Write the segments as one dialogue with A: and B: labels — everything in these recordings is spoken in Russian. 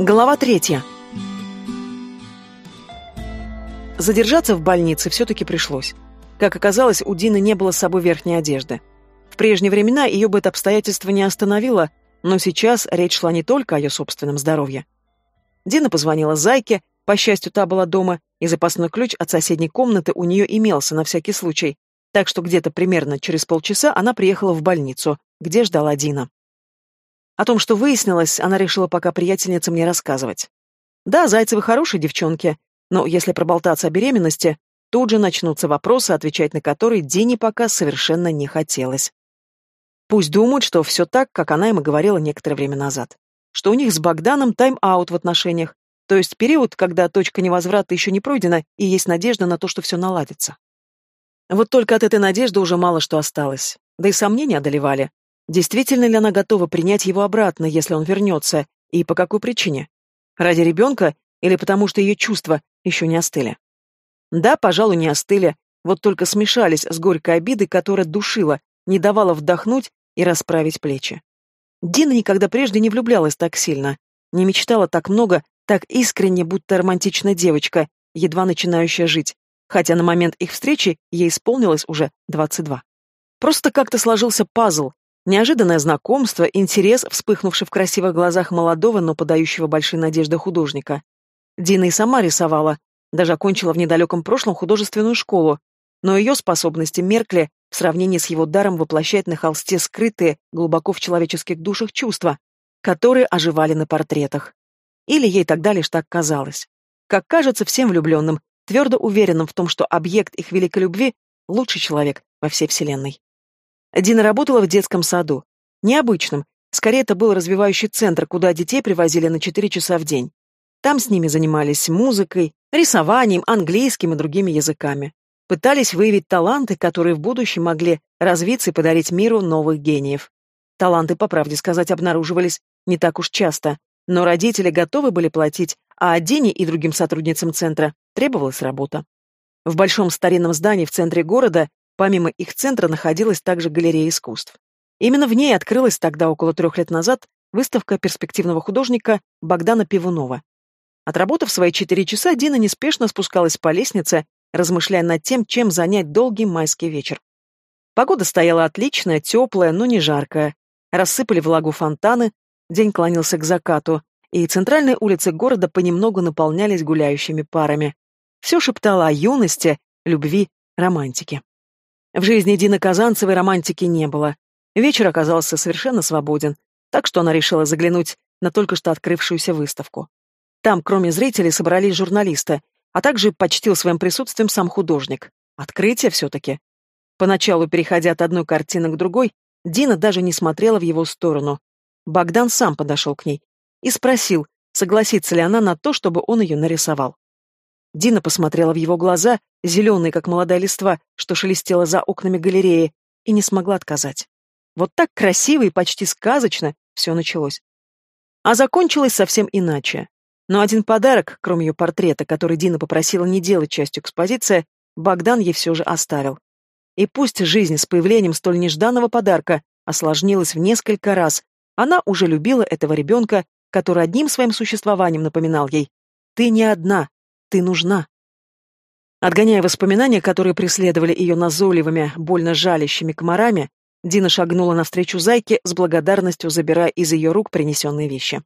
A: Глава третья. Задержаться в больнице все-таки пришлось. Как оказалось, у Дины не было с собой верхней одежды. В прежние времена ее бы это обстоятельство не остановило, но сейчас речь шла не только о ее собственном здоровье. Дина позвонила Зайке, по счастью, та была дома, и запасной ключ от соседней комнаты у нее имелся на всякий случай, так что где-то примерно через полчаса она приехала в больницу, где ждала Дина. О том, что выяснилось, она решила пока приятельница не рассказывать. Да, Зайцевы хорошие девчонки, но если проболтаться о беременности, тут же начнутся вопросы, отвечать на которые Дине пока совершенно не хотелось. Пусть думают, что все так, как она им и говорила некоторое время назад. Что у них с Богданом тайм-аут в отношениях, то есть период, когда точка невозврата еще не пройдена и есть надежда на то, что все наладится. Вот только от этой надежды уже мало что осталось, да и сомнения одолевали. Действительно ли она готова принять его обратно, если он вернется, и по какой причине? Ради ребенка или потому что ее чувства еще не остыли? Да, пожалуй, не остыли, вот только смешались с горькой обидой, которая душила, не давала вдохнуть и расправить плечи. Дина никогда прежде не влюблялась так сильно, не мечтала так много, так искренне, будто романтичная девочка, едва начинающая жить, хотя на момент их встречи ей исполнилось уже 22. Просто как-то сложился пазл, Неожиданное знакомство, интерес, вспыхнувший в красивых глазах молодого, но подающего большие надежды художника. Дина и сама рисовала, даже окончила в недалеком прошлом художественную школу, но ее способности меркли в сравнении с его даром воплощать на холсте скрытые, глубоко в человеческих душах чувства, которые оживали на портретах. Или ей тогда лишь так казалось. Как кажется всем влюбленным, твердо уверенным в том, что объект их великой любви — лучший человек во всей Вселенной. Дина работала в детском саду. необычном, Скорее, это был развивающий центр, куда детей привозили на 4 часа в день. Там с ними занимались музыкой, рисованием, английским и другими языками. Пытались выявить таланты, которые в будущем могли развиться и подарить миру новых гениев. Таланты, по правде сказать, обнаруживались не так уж часто, но родители готовы были платить, а Дине и другим сотрудницам центра требовалась работа. В большом старинном здании в центре города Помимо их центра находилась также галерея искусств. Именно в ней открылась тогда, около трех лет назад, выставка перспективного художника Богдана Пивунова. Отработав свои четыре часа, Дина неспешно спускалась по лестнице, размышляя над тем, чем занять долгий майский вечер. Погода стояла отличная, теплая, но не жаркая. Рассыпали влагу фонтаны, день клонился к закату, и центральные улицы города понемногу наполнялись гуляющими парами. Все шептало о юности, любви, романтике. В жизни Дины Казанцевой романтики не было. Вечер оказался совершенно свободен, так что она решила заглянуть на только что открывшуюся выставку. Там, кроме зрителей, собрались журналисты, а также почтил своим присутствием сам художник. Открытие все-таки. Поначалу, переходя от одной картины к другой, Дина даже не смотрела в его сторону. Богдан сам подошел к ней и спросил, согласится ли она на то, чтобы он ее нарисовал. Дина посмотрела в его глаза, зеленые, как молодая листва, что шелестела за окнами галереи, и не смогла отказать. Вот так красиво и почти сказочно все началось. А закончилось совсем иначе. Но один подарок, кроме ее портрета, который Дина попросила не делать частью экспозиции, Богдан ей все же оставил. И пусть жизнь с появлением столь нежданного подарка осложнилась в несколько раз, она уже любила этого ребенка, который одним своим существованием напоминал ей «Ты не одна, ты нужна. Отгоняя воспоминания, которые преследовали ее назойливыми, больно жалящими комарами, Дина шагнула навстречу зайке с благодарностью, забирая из ее рук принесенные вещи.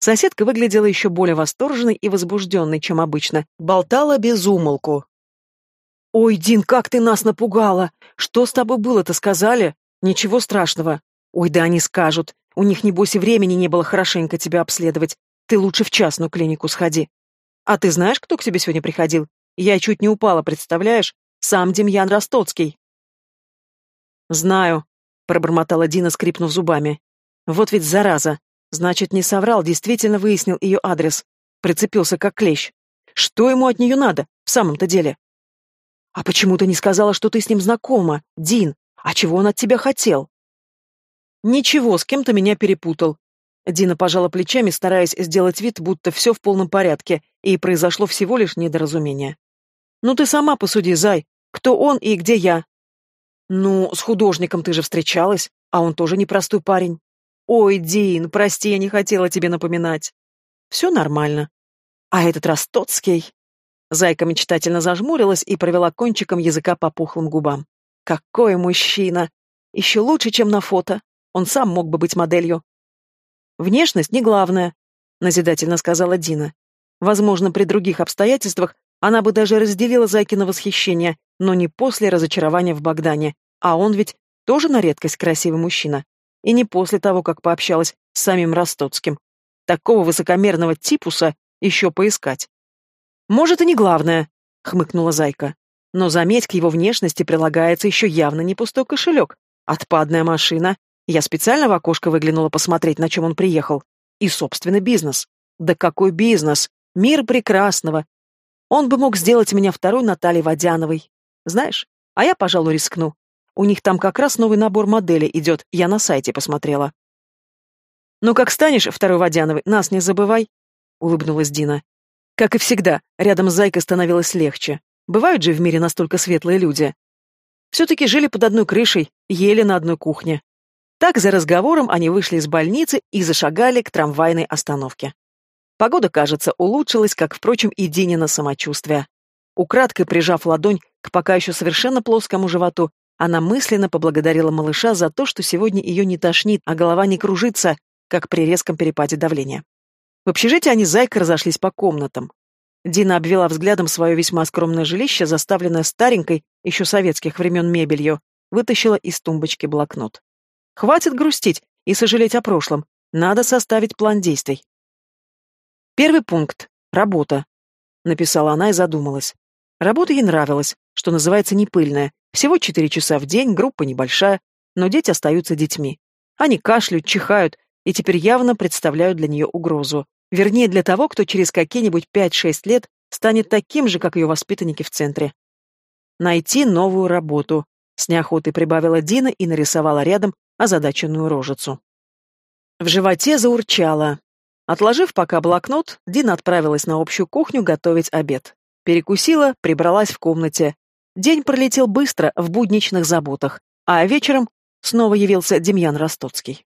A: Соседка выглядела еще более восторженной и возбужденной, чем обычно, болтала без умолку. «Ой, Дин, как ты нас напугала! Что с тобой было-то, сказали? Ничего страшного. Ой, да они скажут. У них, небось, и времени не было хорошенько тебя обследовать. Ты лучше в частную клинику сходи. А ты знаешь, кто к тебе сегодня приходил? Я чуть не упала, представляешь? Сам Демьян Ростоцкий. Знаю, пробормотала Дина, скрипнув зубами. Вот ведь зараза. Значит, не соврал, действительно выяснил ее адрес. Прицепился как клещ. Что ему от нее надо, в самом-то деле? А почему ты не сказала, что ты с ним знакома, Дин? А чего он от тебя хотел? Ничего, с кем-то меня перепутал. Дина пожала плечами, стараясь сделать вид, будто все в полном порядке, и произошло всего лишь недоразумение. «Ну ты сама посуди, Зай, кто он и где я?» «Ну, с художником ты же встречалась, а он тоже непростой парень». «Ой, Дин, прости, я не хотела тебе напоминать». «Все нормально». «А этот раз Ростоцкий?» Зайка мечтательно зажмурилась и провела кончиком языка по пухлым губам. «Какой мужчина! Еще лучше, чем на фото. Он сам мог бы быть моделью. Внешность не главное, назидательно сказала Дина. Возможно, при других обстоятельствах она бы даже разделила зайкина восхищение, но не после разочарования в Богдане. А он ведь тоже на редкость красивый мужчина. И не после того, как пообщалась с самим Ростоцким. Такого высокомерного типуса еще поискать. «Может, и не главное», — хмыкнула Зайка. «Но заметь, к его внешности прилагается еще явно не пустой кошелек. Отпадная машина, я специально в окошко выглянула посмотреть, на чем он приехал. И, собственный бизнес. Да какой бизнес? Мир прекрасного. Он бы мог сделать меня второй Натальей Водяновой. Знаешь, а я, пожалуй, рискну. У них там как раз новый набор моделей идет, я на сайте посмотрела. «Ну как станешь второй Водяновой, нас не забывай», — улыбнулась Дина. Как и всегда, рядом с Зайкой становилось легче. Бывают же в мире настолько светлые люди. Все-таки жили под одной крышей, ели на одной кухне. Так, за разговором они вышли из больницы и зашагали к трамвайной остановке. Погода, кажется, улучшилась, как, впрочем, и Динина самочувствие. Украдкой прижав ладонь к пока еще совершенно плоскому животу, она мысленно поблагодарила малыша за то, что сегодня ее не тошнит, а голова не кружится, как при резком перепаде давления. В общежитии они зайка разошлись по комнатам. Дина обвела взглядом свое весьма скромное жилище, заставленное старенькой, еще советских времен мебелью, вытащила из тумбочки блокнот. Хватит грустить и сожалеть о прошлом. Надо составить план действий. Первый пункт — работа. Написала она и задумалась. Работа ей нравилась, что называется непыльная. Всего четыре часа в день, группа небольшая, но дети остаются детьми. Они кашляют, чихают и теперь явно представляют для нее угрозу. Вернее, для того, кто через какие-нибудь 5-6 лет станет таким же, как ее воспитанники в центре. Найти новую работу. С неохотой прибавила Дина и нарисовала рядом озадаченную рожицу. В животе заурчало. Отложив пока блокнот, Дина отправилась на общую кухню готовить обед. Перекусила, прибралась в комнате. День пролетел быстро в будничных заботах, а вечером снова явился Демьян Ростоцкий.